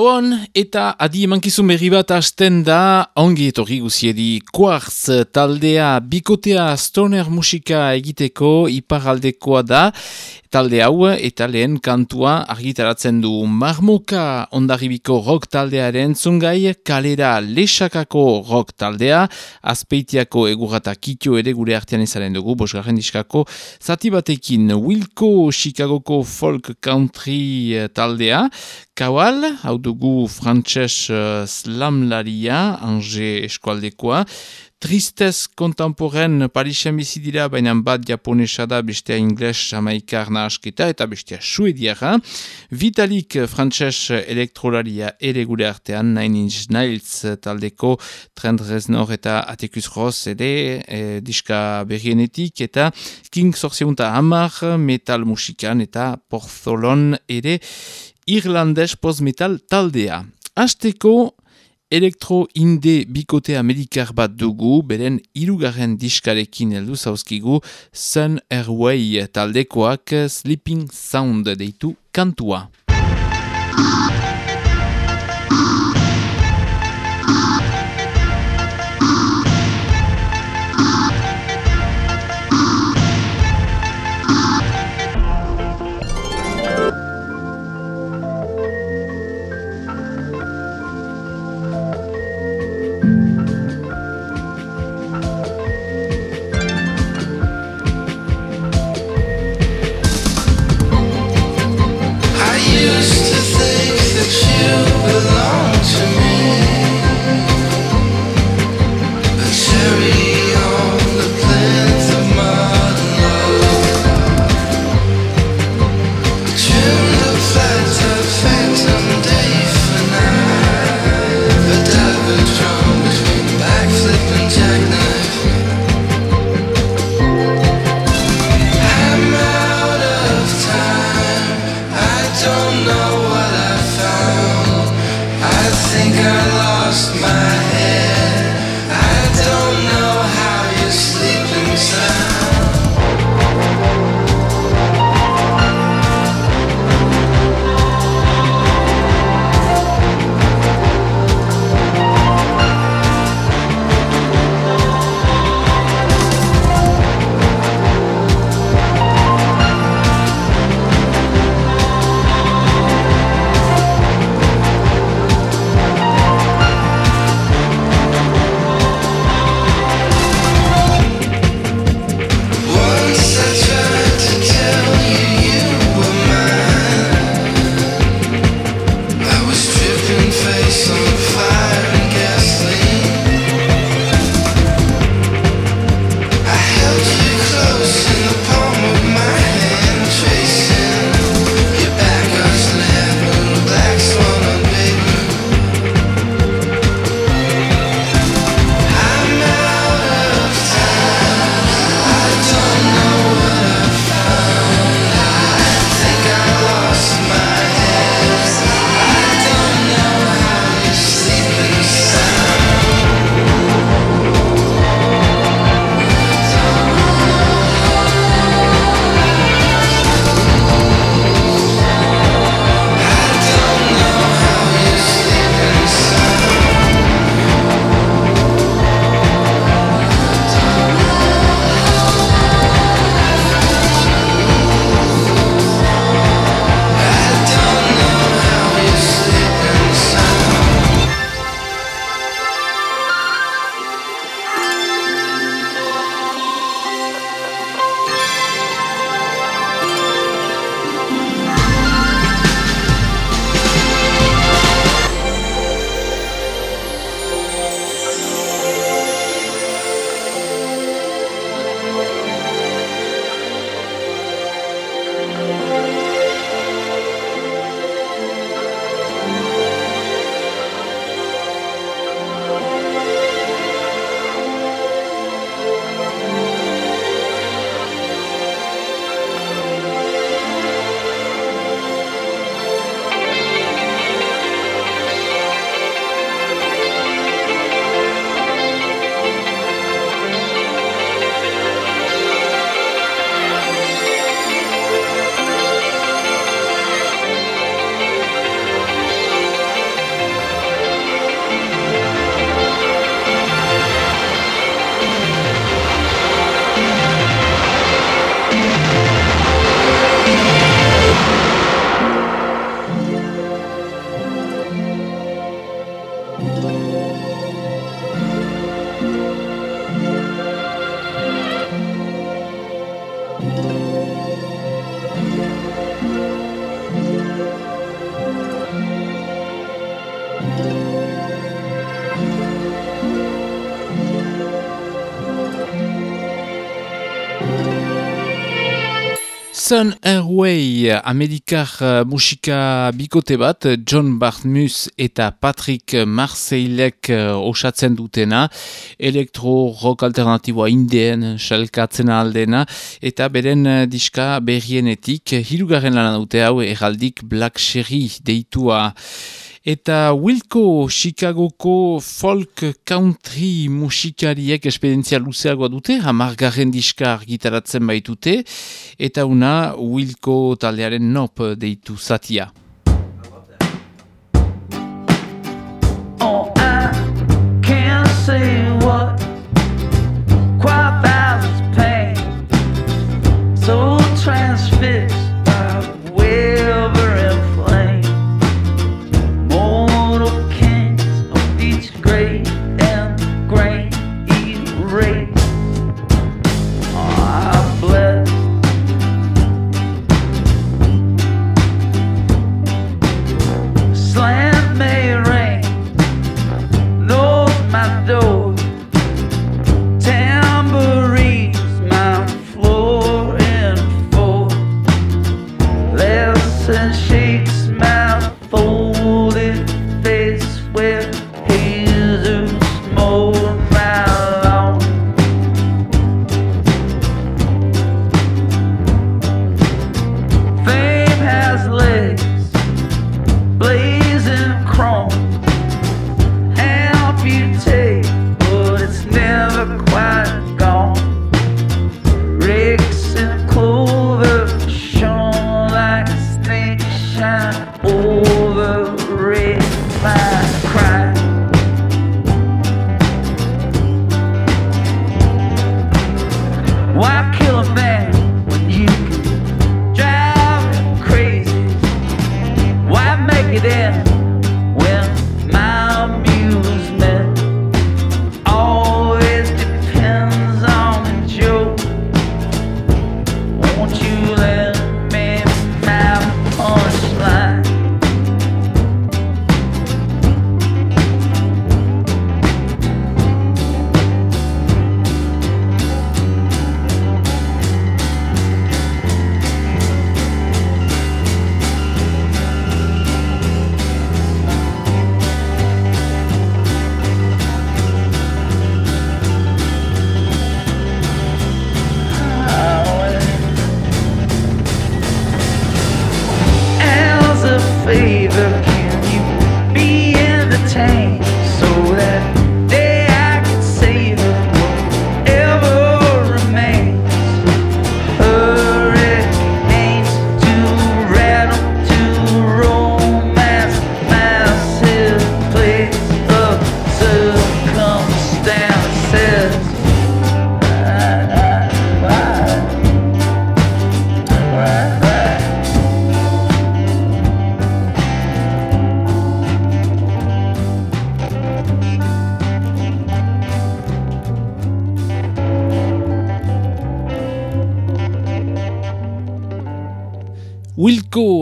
Gauan eta adi emankizun berri bat hasten da ongi etorri guziedi Quartz taldea bikotea stoner musika egiteko iparaldekoa da talde hau eta lehen kantua argitaratzen du marmoka ondarribiko rock taldearen zungai kalera lesakako rock taldea azpeitiako egurrata kitio ere gure artean izaren dugu bosgarren diskako zati batekin Wilco Chicagoko folk country taldea. Kawal, hau dugu frantses uh, slamlaria, ange eskualdekoa, Tristez kontemporen Parisen bizi dira, baina bat japonesa da, bestea ingles, jamaikar nahasketa eta bestea suediara. Vitalik frantses elektrolaria ere gure artean, Nine Inch Nails taldeko Trent Reznor eta Atticus Ross ere e, diska berrienetik eta King Sorseunta Hamar metal musikan eta Porzolon ere irlandes post-metal taldea. Azteko elektro-inde bikote amerikar bat dugu, beren irugarren diskarekin heldu zauzkigu, Sun Airway taldekoak Sleeping Sound deitu kantua. Sun Airway Amerikar uh, musika bikote bat, John Bartmus eta Patrick Marseillek uh, osatzen dutena, elektro rock alternatiboa indien, salkatzen aldena, eta beren uh, diska berrienetik, hirugarren lan dute hau eraldik Black Sherry deitua. Eta Wilco Chicagoko folk country musikariek esperientzia luzeagoa dute, hamargarren diskar gitaratzen baitute, eta una Wilco taldearen nop deitu zatia. Oh, I can't say what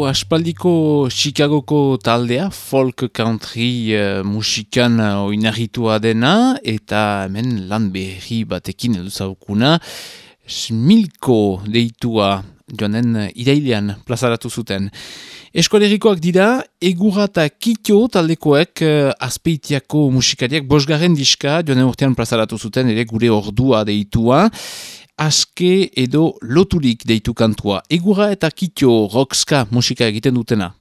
aspaldiko Chicagoko taldea, folk country uh, musikan oinarritua dena, eta hemen lan berri batekin eduzaukuna, Smilko deitua joanen irailean plazaratu zuten. Eskolerikoak dira, egura eta kitio taldekoek uh, azpeitiako musikariak bosgarren diska joanen urtean plazaratu zuten, ere gure ordua deitua, aske edo loturik deitu kantua. Egura eta kitio rockska musika egiten dutena.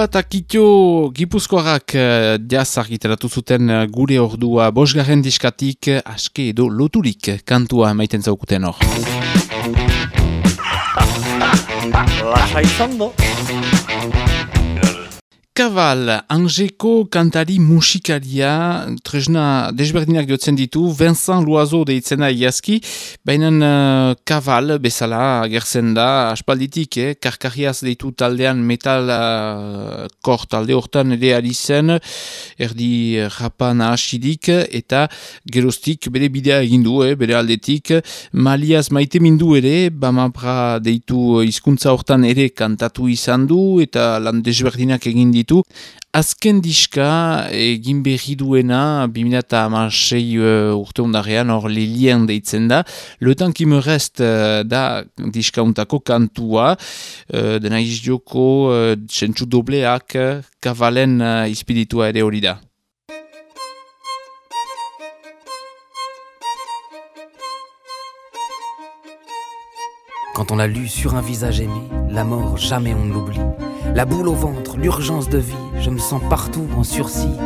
Eta kitio gipuzkoarrak uh, jaz argitaratu zuten uh, gure ordua bosgarren diskatik aske edo loturik kantua maiten zaukuten hor. Lasa Kabal, Angeko kantari musikaria, tresna desberdinak diotzen ditu, Vincent Loazo deitzena iazki, baina uh, Kabal bezala gertzen da, aspalditik, eh, karkariaz deitu taldean metal uh, kor talde hortan ere ari zen, erdi rapan ahasidik, eta gerostik bere bidea egindu, eh, bere aldetik, maliaz maite mindu ere, bamabra deitu hizkuntza hortan ere kantatu izan du, eta lan desberdinak egin ditu. Azken diska egin berri duena 2006 uh, urte deitzen da. Le temps qui me reste uh, da diska untako kantua uh, dena izdioko uh, dobleak kavalen ispiritua ere. Quand on a lu sur un visage aimé, la mort jamais on l'oublie. La boule au ventre, l'urgence de vie, je me sens partout en sursis.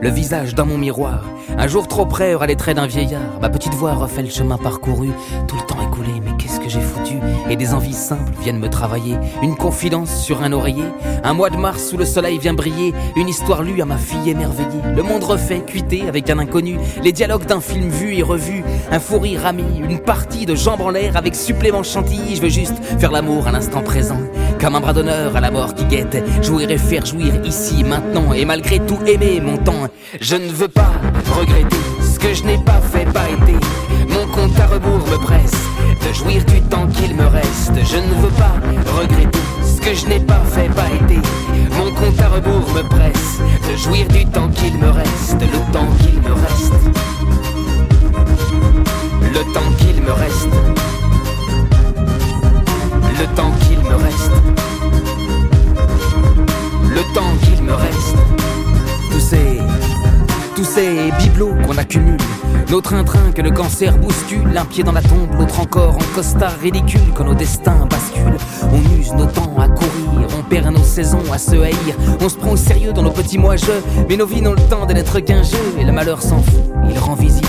Le visage dans mon miroir, un jour trop près aura les traits d'un vieillard. Ma petite voix refait le chemin parcouru, tout le temps écoulé, mais qu'est-ce Et des envies simples viennent me travailler. Une confidence sur un oreiller, un mois de mars où le soleil vient briller, une histoire lue à ma fille émerveillée. Le monde refait, cuité avec un inconnu, les dialogues d'un film vu et revu, un fou rire ami, une partie de jambes en l'air avec supplément chantilly. Je veux juste faire l'amour à l'instant présent, comme un bras d'honneur à la mort qui guette. Jouir et faire jouir ici, maintenant, et malgré tout aimer mon temps. Je ne veux pas regretter ce que je n'ai pas fait, pas été. Mon compte à rebours me presse de jouir du temps qu'il me reste. Je ne veux pas regretter ce que je n'ai pas fait, pas été. Mon compte à rebours me presse de jouir du temps qu'il me reste, train-train que le cancer bouscule, un pied dans la tombe, l'autre encore en costard ridicule quand nos destins basculent. On use nos temps à courir, on perd nos saisons à se haïr. On se prend au sérieux dans nos petits mois-jeux, mais nos vies n'ont le temps de n'être qu'un jeu. Et le malheur s'en fout, il rend visite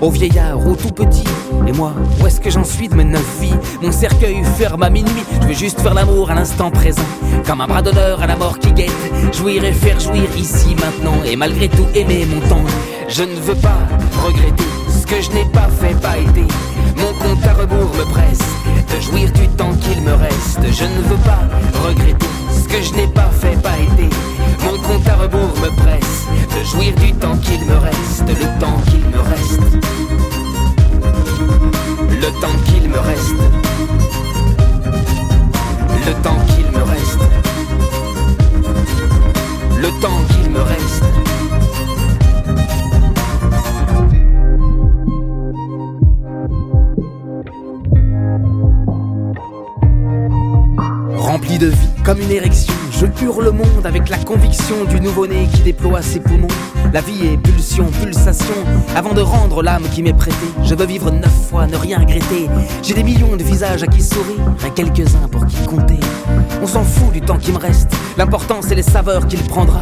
au vieillard, au tout petit. Et moi, où est-ce que j'en suis de mes neuf vies? Mon cercueil ferme à minuit, je veux juste faire l'amour à l'instant présent. Comme un bras d'honneur à la mort qui guette, jouir et faire jouir ici maintenant. Et malgré tout aimer mon temps, je ne veux pas regretter ce que je n'ai pas fait, pas été. Mon compte à rebours me presse de jouir du temps qu'il me reste. Je ne veux pas regretter ce que je n'ai pas fait, pas été. Mon compte à rebours me presse de jouir du temps qu'il me reste, le temps qu'il me reste. Le temps qu'il me reste. Le temps qu'il me reste. Le temps qu'il me reste. De vie comme une érection je hurle le monde avec la conviction du nouveau-né qui déploie ses poumons. La vie est pulsion, pulsation. Avant de rendre l'âme qui m'est prêtée, je veux vivre neuf fois, ne rien regretter. J'ai des millions de visages à qui sourire, et quelques-uns pour qui compter. On s'en fout du temps qui me reste, l'important c'est les saveurs qu'il prendra.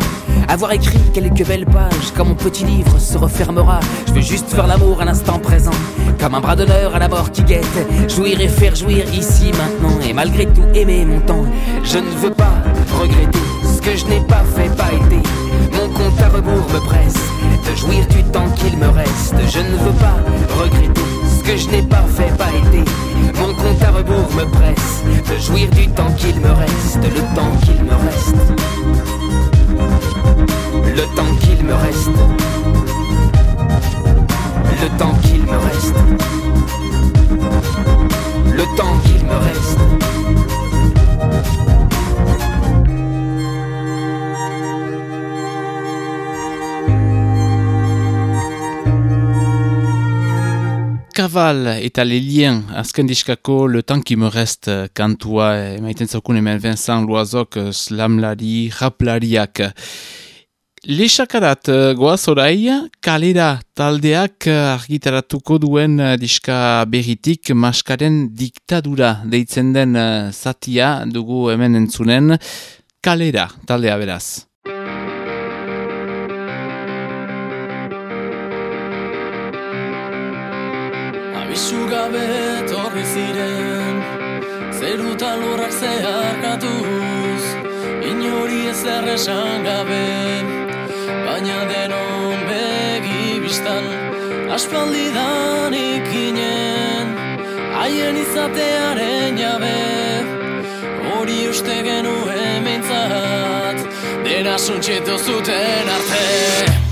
Avoir écrit quelques belles pages, quand mon petit livre se refermera, je veux juste faire l'amour à l'instant présent, comme un bras d'honneur à la mort qui guette. Jouir et faire jouir ici maintenant, et malgré tout aimer mon temps. Je ne veux pas regretter ce que je n'ai pas fait, pas été. Mon compte à rebours me presse de jouir du temps qu'il me reste. Je ne veux pas regretter ce que je n'ai pas fait, pas été. Mon compte à rebours me presse de jouir du temps qu'il me reste, le temps qu'il me reste. Le temps qu'il me reste. Le temps qu'il me reste. Le temps qu'il me reste. Kaval eta lelien azken diskako Le Temps qui me reste kantua emaiten zaukun hemen Vincent Loazok slamlari, raplariak. Lexakarat goaz orai, kalera taldeak argitaratuko duen diska berritik maskaren diktadura deitzen den zatia dugu hemen entzunen. kalera taldea beraz. Abisu gabe torri ziren Zeruta lurrak zeharkatuz Inori ez erresan gabe Baina denon begi biztan Aspaldi danik inen Haien izatearen jabe Hori uste genuen meintzat Dena suntxetu zuten arte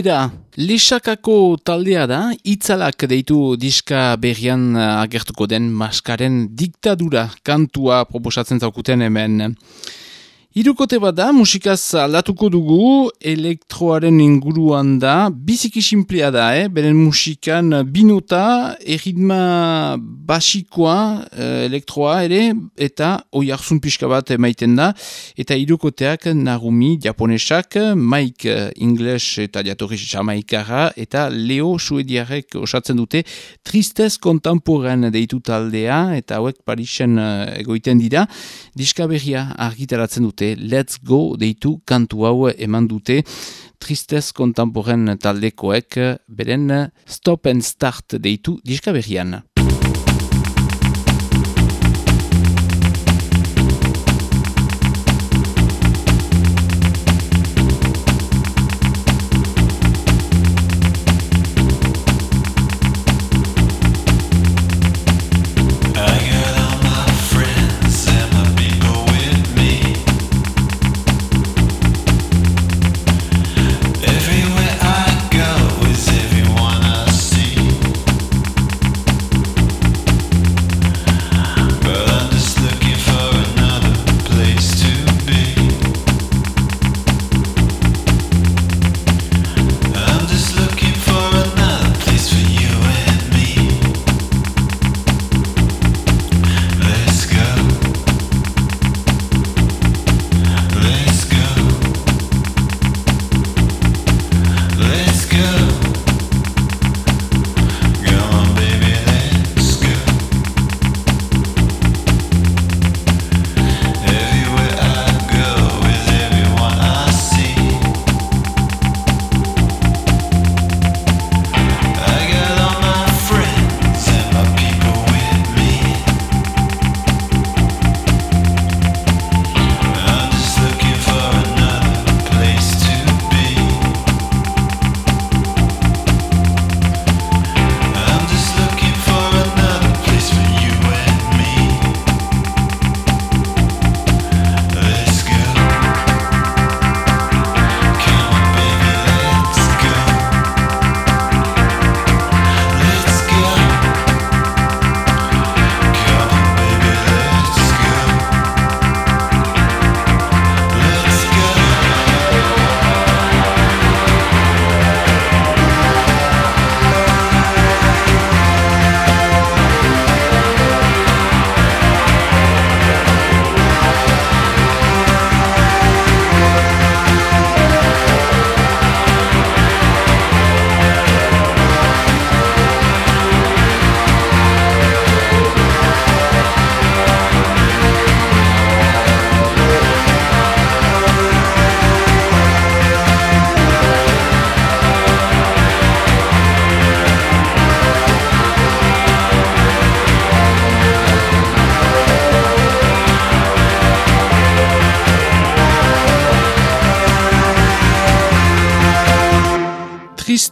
Kalera, lesakako taldea da, itzalak deitu diska berrian agertuko den maskaren diktadura kantua proposatzen zaukuten hemen. Hirukote bat da, musikaz aldatuko dugu, elektroaren inguruan da, biziki simplea da, eh? beren musikan binota, erritma basikoa, eh, elektroa ere, eta oi arzun pixka bat emaiten da, eta hirukoteak Narumi japonesak, Mike Ingles eta jatorri jamaikara, eta Leo suediarek osatzen dute, tristez kontemporen deitu taldea, eta hauek Parisen eh, egoiten dira, diska berria argitaratzen dute, Let's Go deitu kantu hau eman dute tristez kontemporen taldekoek beren Stop and Start deitu diska berrian.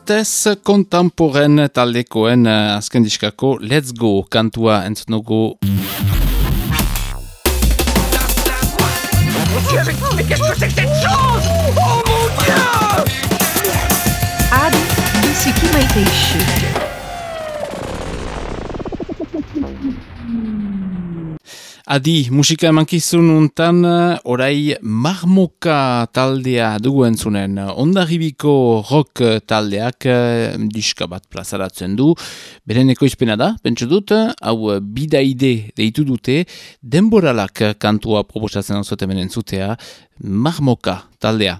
Tristez kontemporen taldekoen uh, azken diskako Let's Go kantua entzunogo. Adi, musika emankizun untan, orai marmoka taldea dugu entzunen. Ondarribiko rock taldeak diska bat plazaratzen du. Beren ekoizpena da, pentsu dut, hau bidaide deitu dute, denboralak kantua proposatzen hau entzutea, marmoka taldea.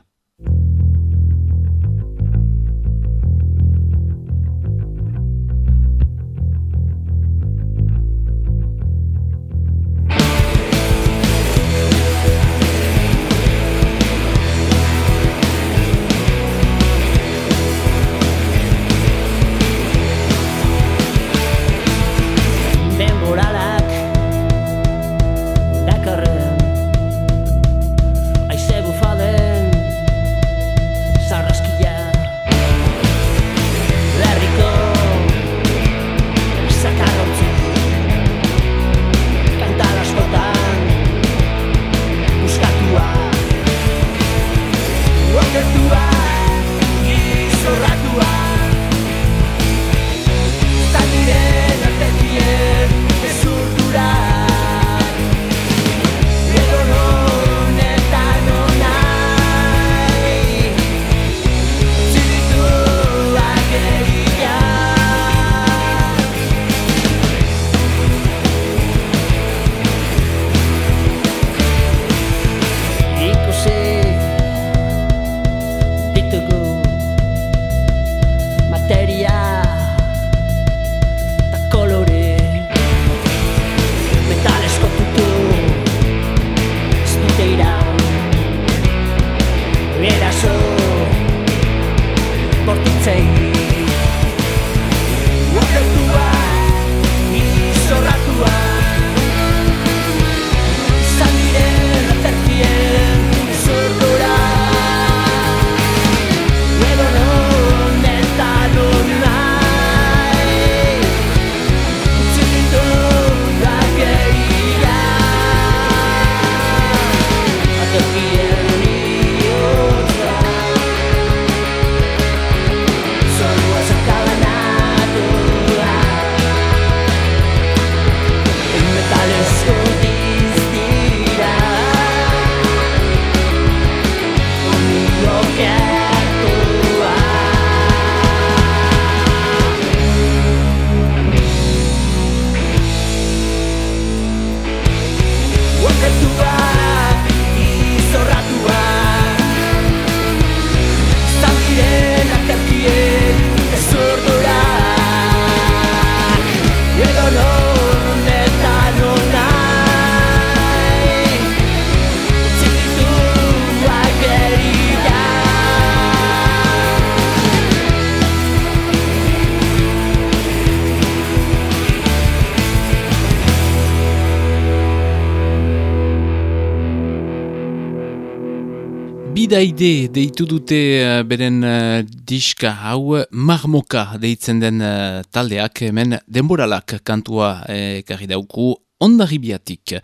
Bidaide deitu dute uh, beren uh, diska hau marmoka deitzen den uh, taldeak hemen denboralak kantua ekarri dauku ondarribiatik.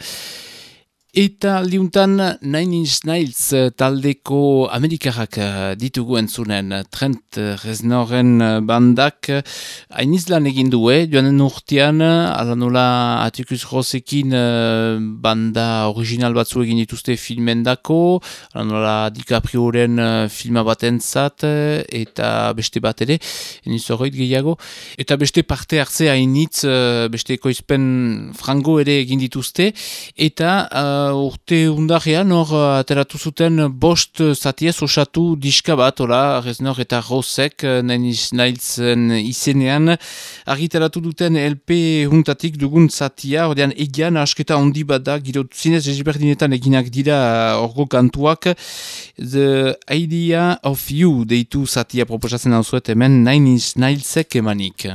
Eta liuntan Nine Inch Nails eh, taldeko Amerikarrak eh, ditugu entzunen. Trent Reznoren eh, bandak hain izlan egin du, eh? joanen urtean, ala nola Atikus Rosekin banda original batzu egin dituzte filmendako, ala nola DiCaprioren filma baten zat, eta beste bat ere, enizoroit gehiago, eta beste parte hartze hainitz, beste ekoizpen frango ere egin dituzte, eta urte undarrean hor uh, ateratu zuten bost zatiez osatu diska bat, ora, Reznor eta Rosek uh, nailtzen izenean, argiteratu duten LP huntatik dugun zatia, ordean egian asketa ondi bat da, giro zinez egiberdinetan eginak dira uh, orgo kantuak, The Idea of You deitu zatia proposatzen hau zuet hemen Nine Inch Nailsek emanik.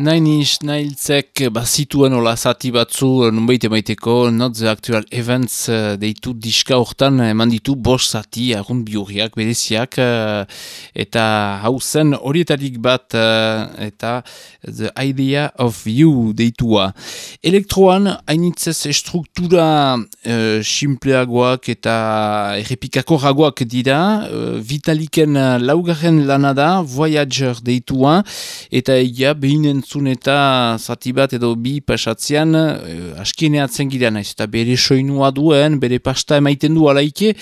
Nainiz, nailtzek, bazituen hola zati batzu, nunbait emaiteko, not the actual events uh, deitu diska hortan, eman ditu bos zati, argun biurriak, bereziak, uh, eta hau zen horietarik bat, uh, eta the idea of you deitua. Elektroan, hainitzez struktura uh, simpleagoak eta errepikako ragoak dira, uh, vitaliken laugarren lanada, Voyager deitua, eta egia behinen entzun eta zati bat edo bi pasatzean eh, askineatzen gira naiz eta bere soinua duen, bere pasta emaiten du alaike,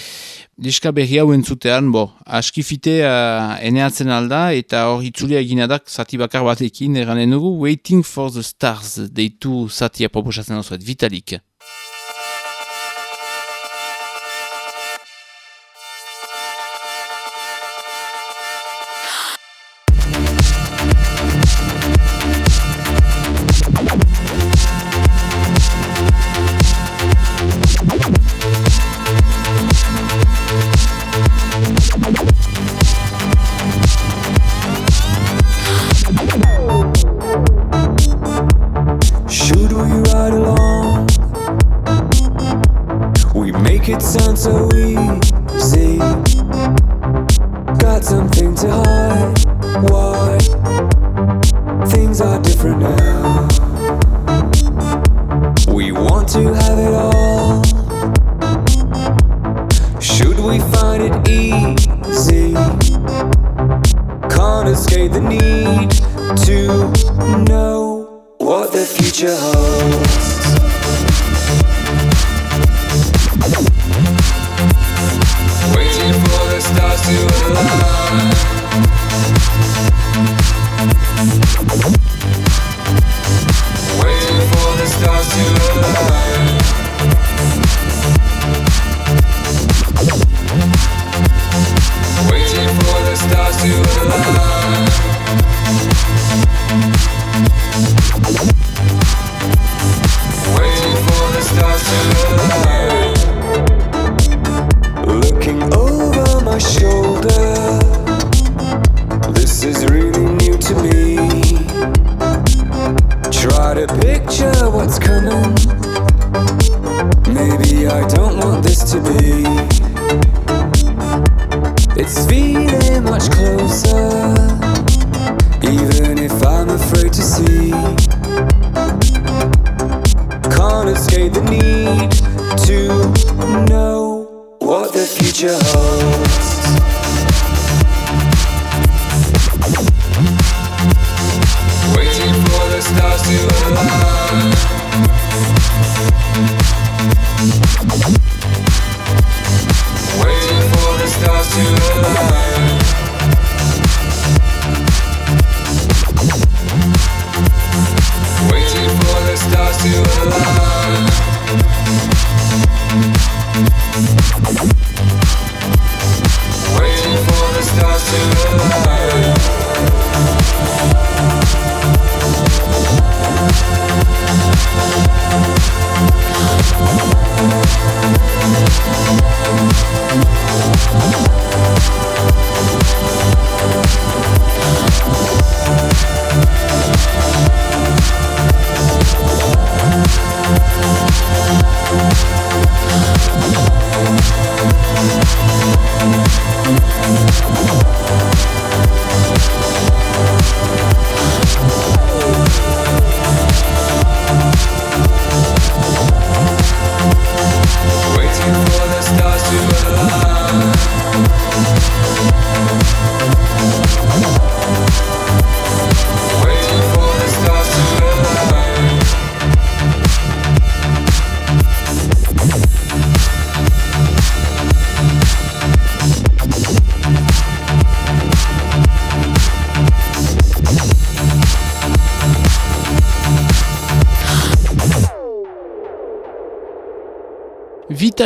diska berri hau entzutean, bo, askifite uh, eneatzen alda eta hor itzulia eginadak zati bakar batekin eranen dugu Waiting for the Stars deitu zatia proposatzen osuet, Vitalik. the future holds. Waiting for the stars to align.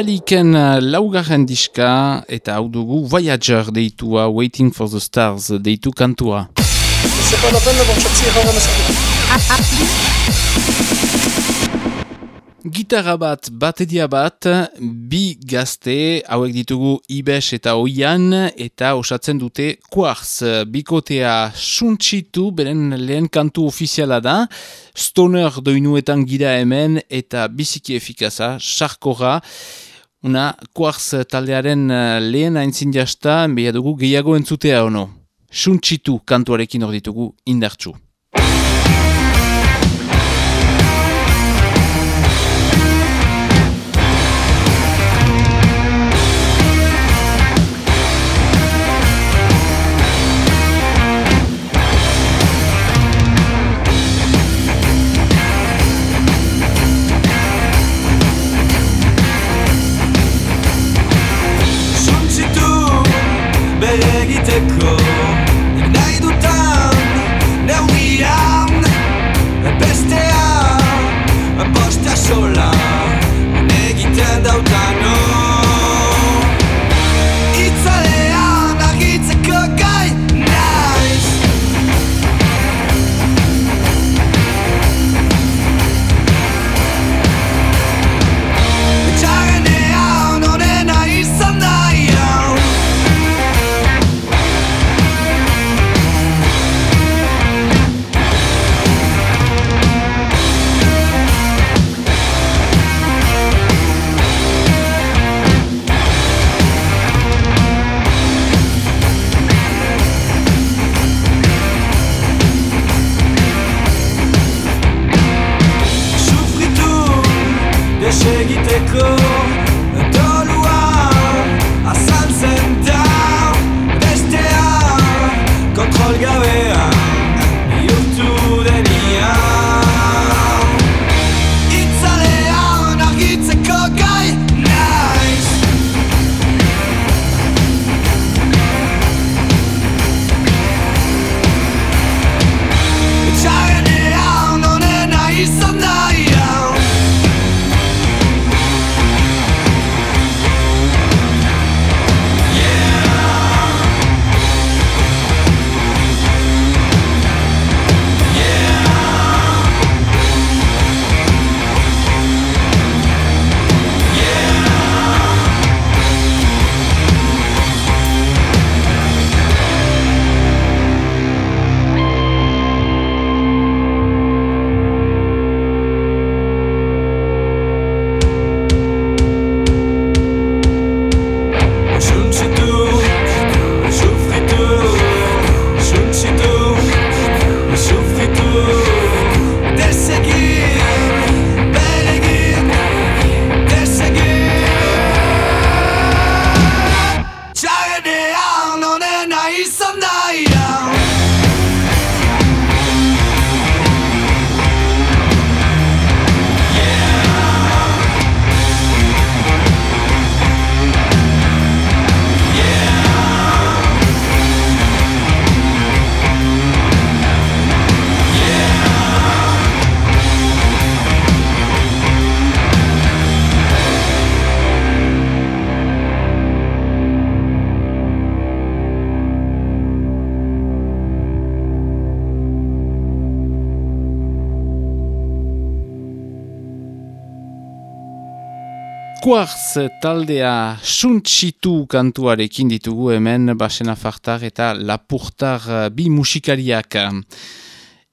Vitaliken uh, laugarren diska eta hau dugu Voyager deitua Waiting for the Stars deitu kantua. Gitarra bat, bateria bat, bi gazte, hauek ditugu Ibes eta Oian, eta osatzen dute Quartz. Bikotea suntsitu, beren lehen kantu ofiziala da, stoner doinuetan gira hemen, eta biziki efikaza, sarkora, una Quartz taldearen lehen aintzin jasta, behar dugu gehiago entzutea ono. Suntsitu kantuarekin hor ditugu indartsu. Quartz taldea suntsitu kantuarekin ditugu hemen basena fartar eta lapurtar eh, bi musikariak.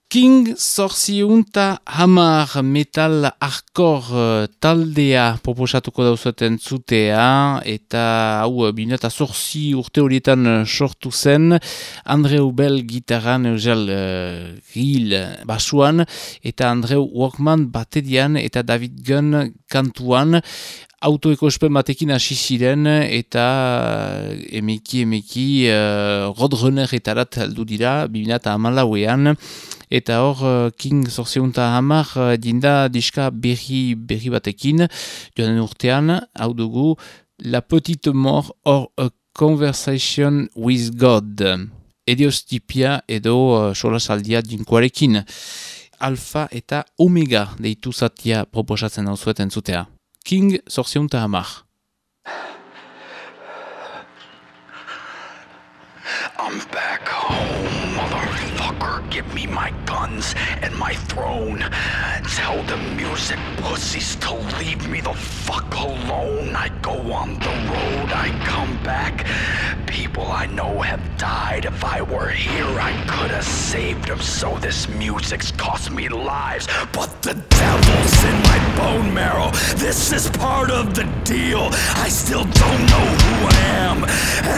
King Zorziunta Hamar Metal Hardcore eh, taldea proposatuko dauzueten zutea eta hau eh, bineta zorzi urte horietan sortu zen Andreu Bell gitaran Eugel uh, Gil basuan eta Andreu Walkman baterian eta David Gunn kantuan autoekospen batekin hasi ziren eta emeki emeki uh, Roadrunner etarat heldu dira bibina eta hamalauean. Eta hor uh, King Zorzeunta hamar uh, dinda diska berri, berri batekin. Joanen urtean hau dugu La Petite Mort or a Conversation with God. Ediostipia edo uh, solasaldia dinkoarekin Alfa eta Omega deitu zatia proposatzen hau zueten zutea King Zorziunta Hamar. I'm back home, Give me my guns and my throne. Tell the music. pussies to leave me the fuck alone. I go on the road, I come back. People I know have died. If I were here, I could have saved them. So this music's cost me lives. But the devil's in my bone marrow. This is part of the deal. I still don't know who I am,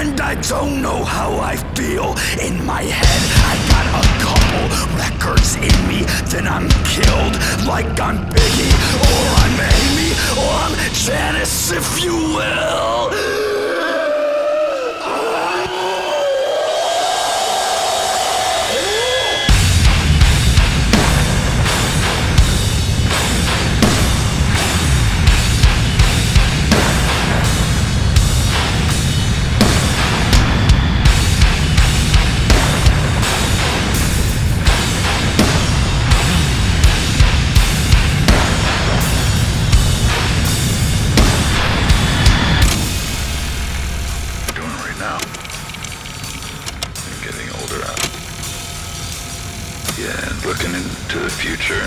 and I don't know how I feel. In my head, I got a couple records in me. Then I'm killed like I'm Biggie, or I'm Amy, or I'm Janice, if you will. Yeah, looking into the future.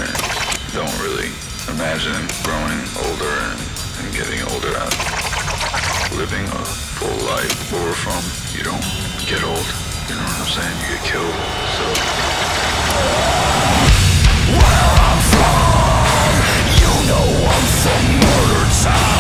Don't really imagine growing older and, getting older out. Living a full life or from you don't get old. You know what I'm saying? You get killed. So where I'm from, you know I'm from murder town.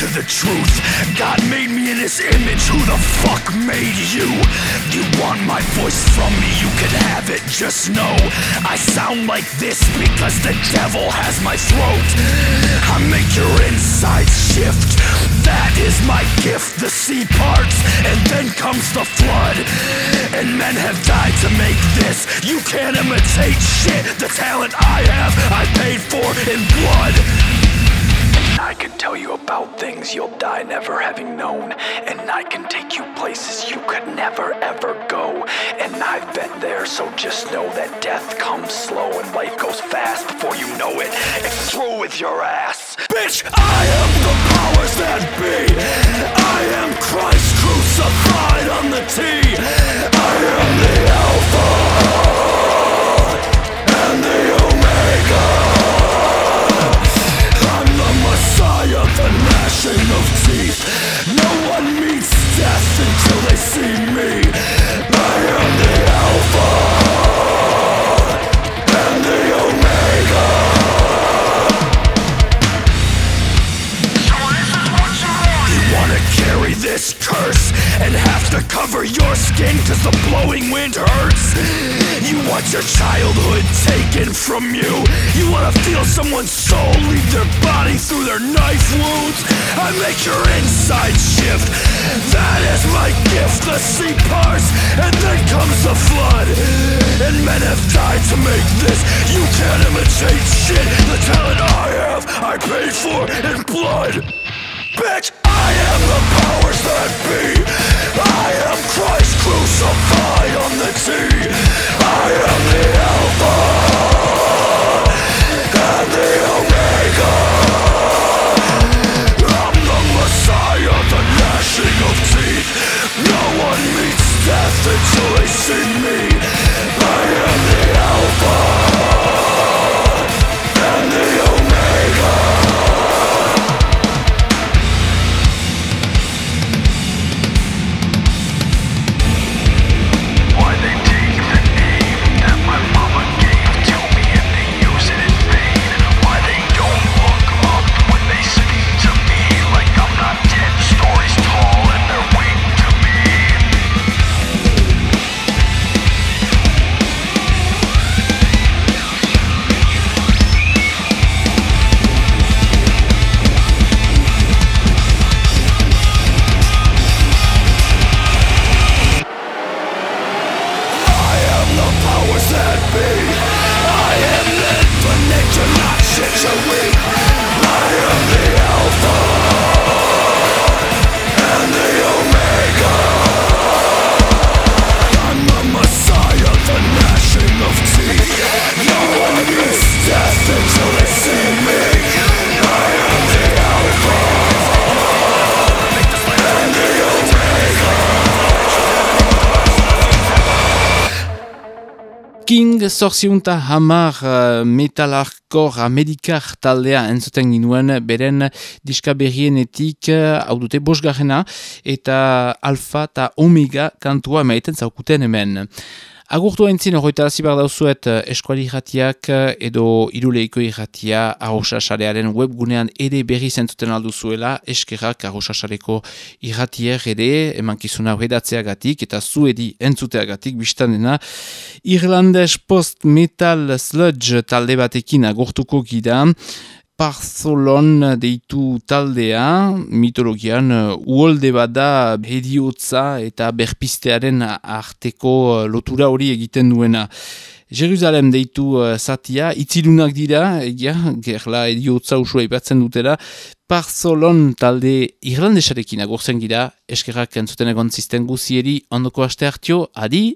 To the truth. God made me in his image. Who the fuck made you? You want my voice from me? You can have it. Just know I sound like this because the devil has my throat. I make your insides shift. That is my gift. The sea parts, and then comes the flood. And men have died to make this. You can't imitate shit. The talent I have, I paid for in blood. Can tell you about things you'll die never having known. And I can take you places you could never ever go. And I've been there, so just know that death comes slow and life goes fast before you know it. It's through with your ass. Bitch, I am the powers that be. I am Christ crucified on the T. I am the Alpha and have to cover your skin cause the blowing wind hurts? You want your childhood taken from you? You wanna feel someone's soul leave their body through their knife wounds? I make your inside shift. That is my gift. The sea parts and then comes the flood. And men have died to make this. You can't imitate shit. The talent I have, I paid for in blood. Bitch, I am the powers that be. I am Christ crucified on the T. I am the Alpha and the Omega. I'm the Messiah, the gnashing of teeth. No one meets death until they see me. I am zorziunta hamar uh, metalarkor amerikar taldea entzuten ginuen beren diska berrienetik uh, hau dute bosgarrena eta alfa eta omega kantua maiten zaukuten hemen. Agurtu haintzin horreta zibar dauzuet eh, eskuali irratiak eh, edo iruleiko irratia arrosasarearen webgunean ere berri zentuten alduzuela eskerrak arrosasareko irratier ere emankizuna horredatzeagatik eta zuedi entzuteagatik biztan dena. Irlandes post-metal sludge talde batekin agurtuko gidan Parzolon deitu taldea, mitologian, uh, uolde bada hediotza eta berpistearen arteko uh, lotura hori egiten duena. Jerusalem deitu uh, zatia, itzilunak dira, egia, gerla hediotza usua ipatzen dutera, Parzolon talde irlandesarekin agurzen gira, eskerrak entzuten egon zisten guzieri ondoko aste hartio, adi!